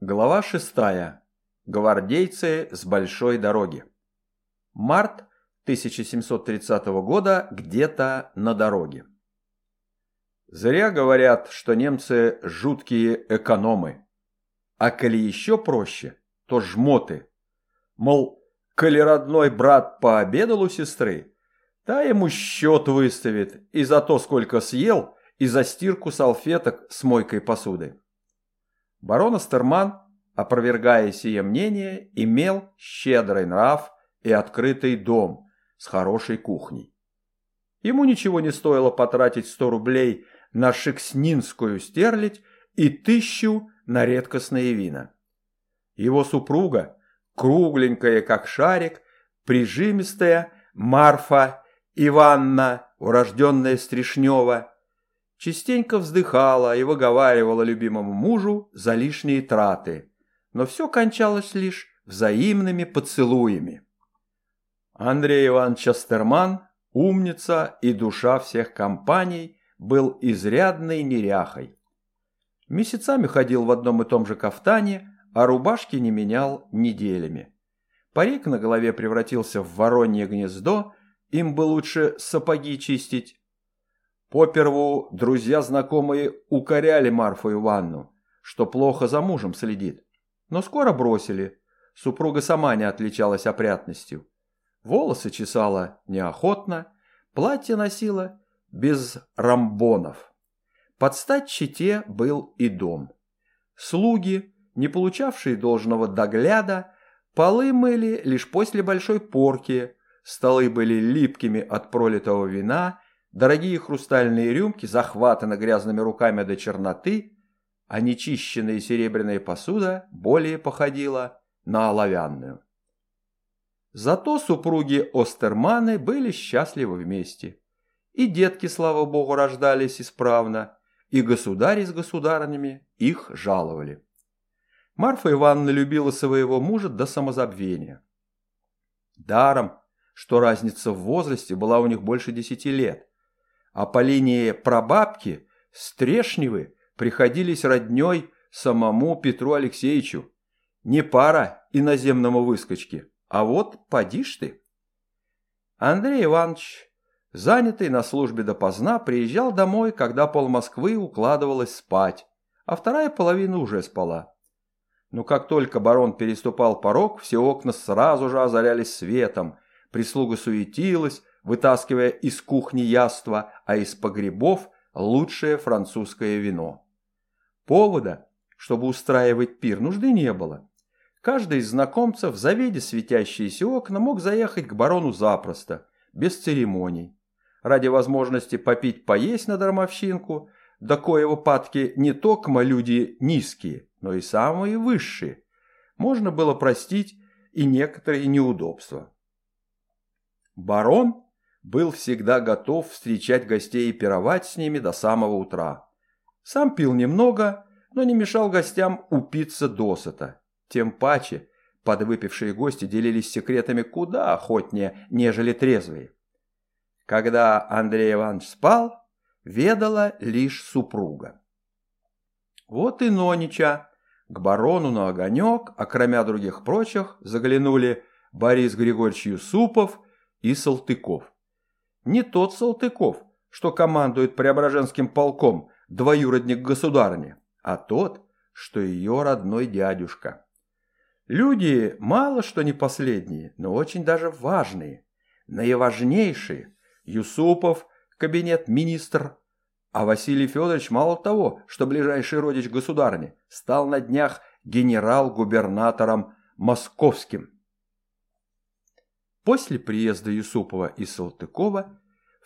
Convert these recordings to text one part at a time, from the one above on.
Глава шестая. Гвардейцы с большой дороги. Март 1730 года где-то на дороге. Зря говорят, что немцы жуткие экономы. А коли еще проще, то жмоты. Мол, коли родной брат пообедал у сестры, та ему счет выставит и за то, сколько съел, и за стирку салфеток с мойкой посуды. Барон Астерман, опровергая сие мнение, имел щедрый нрав и открытый дом с хорошей кухней. Ему ничего не стоило потратить сто рублей на шекснинскую стерлядь и тысячу на редкостные вина. Его супруга, кругленькая как шарик, прижимистая Марфа Иванна, урожденная Стришнева, частенько вздыхала и выговаривала любимому мужу за лишние траты, но все кончалось лишь взаимными поцелуями. Андрей Иванович Астерман, умница и душа всех компаний, был изрядной неряхой. Месяцами ходил в одном и том же кафтане, а рубашки не менял неделями. Парик на голове превратился в воронье гнездо, им бы лучше сапоги чистить, Поперву друзья-знакомые укоряли Марфу Ивановну, что плохо за мужем следит. Но скоро бросили. Супруга сама не отличалась опрятностью. Волосы чесала неохотно, платье носила без рамбонов. Под стать чете был и дом. Слуги, не получавшие должного догляда, полы мыли лишь после большой порки, столы были липкими от пролитого вина Дорогие хрустальные рюмки захватаны грязными руками до черноты, а нечищенная серебряная посуда более походила на оловянную. Зато супруги Остерманы были счастливы вместе. И детки, слава богу, рождались исправно, и государи с государынями их жаловали. Марфа Ивановна любила своего мужа до самозабвения. Даром, что разница в возрасте была у них больше десяти лет, а по линии прабабки Стрешневы приходились роднёй самому Петру Алексеевичу. Не пара иноземному выскочке, а вот поди ж ты. Андрей Иванович, занятый на службе допоздна, приезжал домой, когда пол Москвы укладывалась спать, а вторая половина уже спала. Но как только барон переступал порог, все окна сразу же озарялись светом, прислуга суетилась, вытаскивая из кухни яства, а из погребов лучшее французское вино. Повода, чтобы устраивать пир, нужды не было. Каждый из знакомцев, завидя светящиеся окна, мог заехать к барону запросто, без церемоний. Ради возможности попить поесть на дармовщинку, до коего падки не только люди низкие, но и самые высшие, можно было простить и некоторые неудобства. Барон был всегда готов встречать гостей и пировать с ними до самого утра. Сам пил немного, но не мешал гостям упиться досыта. Тем паче подвыпившие гости делились секретами куда охотнее, нежели трезвые. Когда Андрей Иванович спал, ведала лишь супруга. Вот и Нонича к барону на огонек, а кроме других прочих, заглянули Борис Григорьевич Юсупов и Салтыков. Не тот Салтыков, что командует Преображенским полком, двоюродник государыни, а тот, что ее родной дядюшка. Люди мало что не последние, но очень даже важные. Наиважнейшие – Юсупов, кабинет-министр, а Василий Федорович мало того, что ближайший родич государни, стал на днях генерал-губернатором московским. После приезда Юсупова и Салтыкова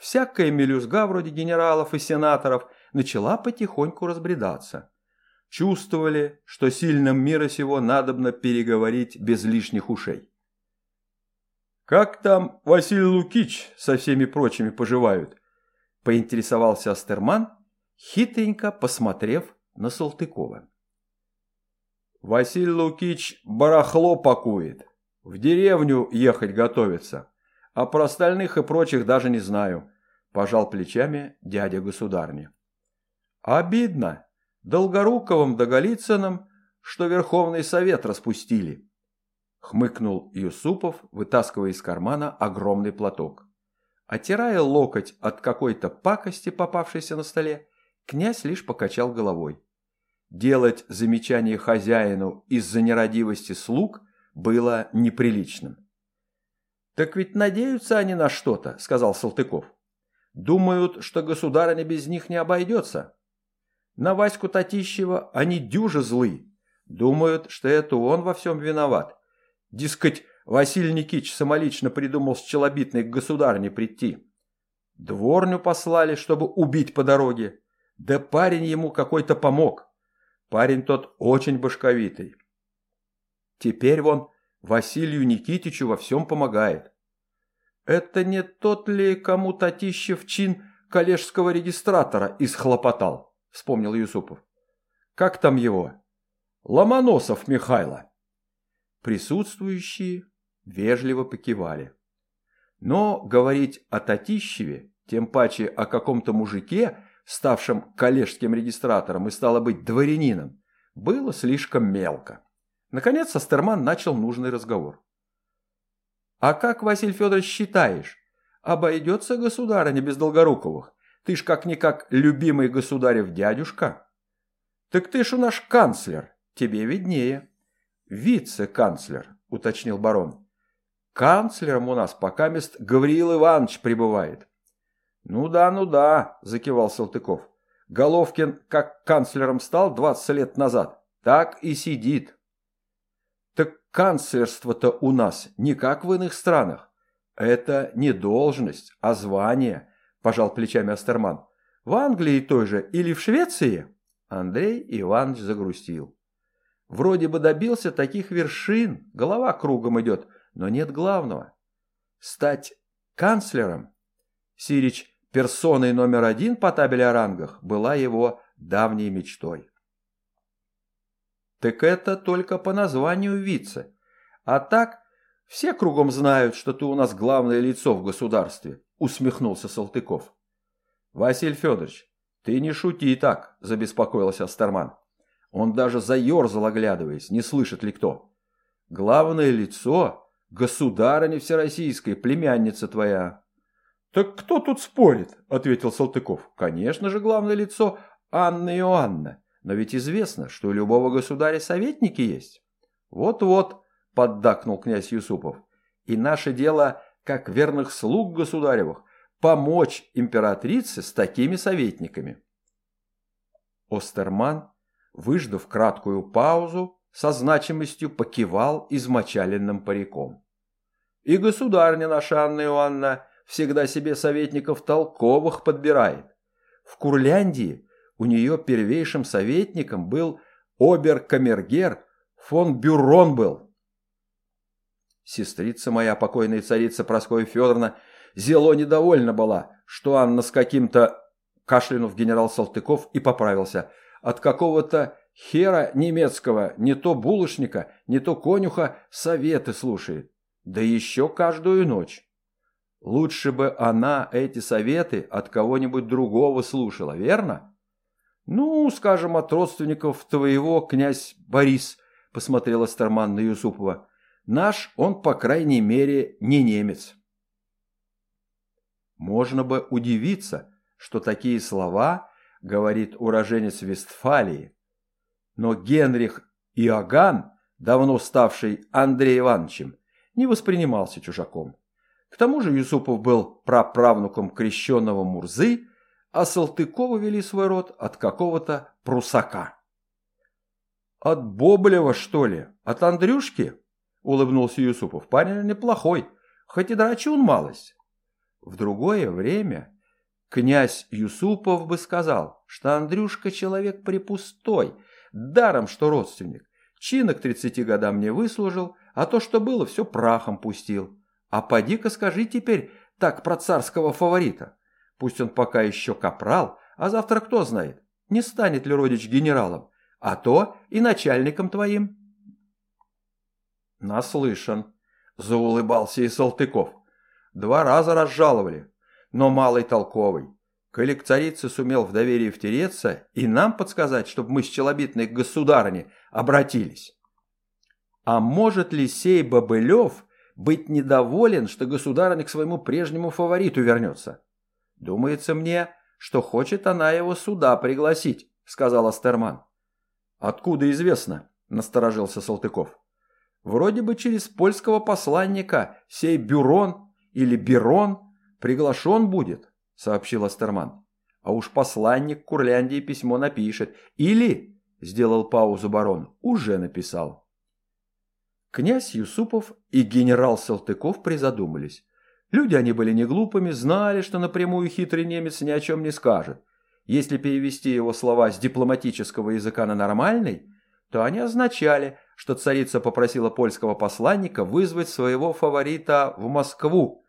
всякая мелюзга вроде генералов и сенаторов начала потихоньку разбредаться. Чувствовали, что сильным мира сего надобно переговорить без лишних ушей. «Как там Василий Лукич со всеми прочими поживают?» – поинтересовался Астерман, хитренько посмотрев на Салтыкова. «Василий Лукич барахло пакует», в деревню ехать готовится. А про остальных и прочих даже не знаю. Пожал плечами дядя государни. Обидно. Долгоруковым да Голицыным что Верховный Совет распустили. Хмыкнул Юсупов, вытаскивая из кармана огромный платок. Отирая локоть от какой-то пакости, попавшейся на столе, князь лишь покачал головой. Делать замечание хозяину из-за нерадивости слуг было неприличным. «Так ведь надеются они на что-то», — сказал Салтыков. «Думают, что государыня без них не обойдется. На Ваську Татищева они дюже злы. Думают, что это он во всем виноват. Дескать, Василий Никитич самолично придумал с челобитной к государне прийти. Дворню послали, чтобы убить по дороге. Да парень ему какой-то помог. Парень тот очень башковитый. Теперь вон Василию Никитичу во всем помогает. Это не тот ли, кому Татищев чин коллежского регистратора исхлопотал, вспомнил Юсупов. Как там его? Ломоносов Михайло. Присутствующие вежливо покивали. Но говорить о Татищеве, тем паче о каком-то мужике, ставшем коллежским регистратором и стало быть дворянином, было слишком мелко. Наконец Астерман начал нужный разговор. «А как, Василий Федорович, считаешь, обойдется государыня без Долгоруковых? Ты ж как-никак любимый государев дядюшка». «Так ты ж у наш канцлер, тебе виднее». «Вице-канцлер», — уточнил барон. «Канцлером у нас пока мест Гавриил Иванович пребывает». «Ну да, ну да», — закивал Салтыков. «Головкин как канцлером стал 20 лет назад, так и сидит». Канцлерство-то у нас не как в иных странах. Это не должность, а звание, пожал плечами Астерман. В Англии той же или в Швеции? Андрей Иванович загрустил. Вроде бы добился таких вершин, голова кругом идет, но нет главного. Стать канцлером? Сирич персоной номер один по табели о рангах была его давней мечтой. Так это только по названию вице. А так, все кругом знают, что ты у нас главное лицо в государстве, усмехнулся Салтыков. Василий Федорович, ты не шути так, забеспокоился Астерман. Он даже заерзал, оглядываясь, не слышит ли кто. Главное лицо – государыня всероссийская, племянница твоя. Так кто тут спорит? – ответил Салтыков. Конечно же, главное лицо – Анна Иоанна. Но ведь известно, что у любого государя советники есть. Вот-вот, поддакнул князь Юсупов. И наше дело, как верных слуг государевых, помочь императрице с такими советниками. Остерман, выждав краткую паузу, со значимостью покивал измочаленным париком. И государня наша Анна Иоанна всегда себе советников толковых подбирает. В Курляндии у нее первейшим советником был обер-камергер фон Бюрон был. Сестрица моя, покойная царица Прасковья Федоровна, зело недовольна была, что Анна с каким-то, кашлянув генерал Салтыков и поправился, от какого-то хера немецкого, не то булочника, не то конюха, советы слушает. Да еще каждую ночь. Лучше бы она эти советы от кого-нибудь другого слушала, верно? «Ну, скажем, от родственников твоего, князь Борис», – посмотрела Старман на Юсупова. «Наш он, по крайней мере, не немец». Можно бы удивиться, что такие слова говорит уроженец Вестфалии. Но Генрих Иоганн, давно ставший Андреем Ивановичем, не воспринимался чужаком. К тому же Юсупов был праправнуком крещенного Мурзы а Салтыкову вели свой род от какого-то прусака. «От Боболева, что ли? От Андрюшки?» – улыбнулся Юсупов. «Парень неплохой, хоть и драчун малость». В другое время князь Юсупов бы сказал, что Андрюшка человек припустой, даром что родственник. Чина к тридцати годам не выслужил, а то, что было, все прахом пустил. А поди-ка скажи теперь так про царского фаворита. Пусть он пока еще капрал, а завтра кто знает, не станет ли родич генералом, а то и начальником твоим. Наслышан, заулыбался и Салтыков. Два раза разжаловали, но малый толковый. Коли к царице сумел в доверие втереться и нам подсказать, чтобы мы с челобитной к государыне обратились. А может ли сей Бобылев быть недоволен, что государыня к своему прежнему фавориту вернется? Думается мне, что хочет она его сюда пригласить, сказал Астерман. Откуда известно? Насторожился Салтыков. Вроде бы через польского посланника сей Бюрон или Берон приглашен будет сообщил Астерман. А уж посланник Курляндии письмо напишет. Или, сделал паузу барон, уже написал. Князь Юсупов и генерал Салтыков призадумались. Люди они были не глупыми, знали, что напрямую хитрый немец ни о чем не скажет. Если перевести его слова с дипломатического языка на нормальный, то они означали, что царица попросила польского посланника вызвать своего фаворита в Москву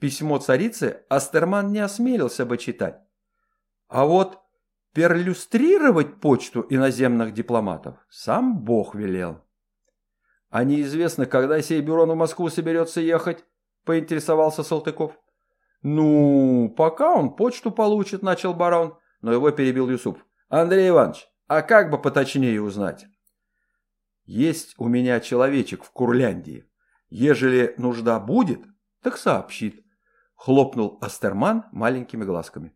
Письмо царицы Астерман не осмелился бы читать. А вот перлюстрировать почту иноземных дипломатов сам Бог велел. А неизвестно, когда сей бюро на Москву соберется ехать, поинтересовался Салтыков. Ну, пока он почту получит, начал барон, но его перебил Юсуп. Андрей Иванович, а как бы поточнее узнать? Есть у меня человечек в Курляндии. Ежели нужда будет, так сообщит хлопнул Астерман маленькими глазками.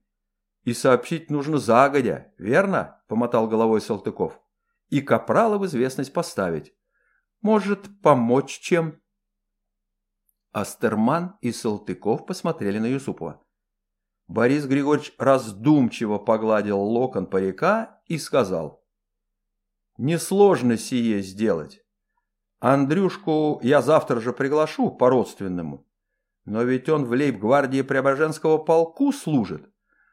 «И сообщить нужно загодя, верно?» – помотал головой Салтыков. «И капрала в известность поставить. Может, помочь чем?» Астерман и Салтыков посмотрели на Юсупова. Борис Григорьевич раздумчиво погладил локон парика и сказал. «Несложно сие сделать. Андрюшку я завтра же приглашу по-родственному. Но ведь он в лейб-гвардии Преображенского полку служит.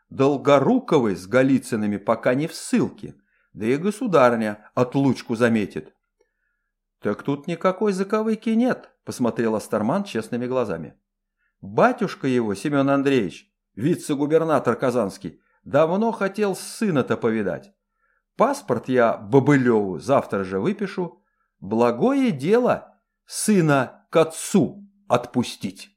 Долгоруковый с Голицынами пока не в ссылке, да и государня отлучку заметит. «Так тут никакой заковыки нет», – посмотрел Астерман честными глазами. «Батюшка его, Семен Андреевич, вице-губернатор Казанский, давно хотел сына-то повидать. Паспорт я Бобылеву завтра же выпишу. Благое дело сына к отцу отпустить».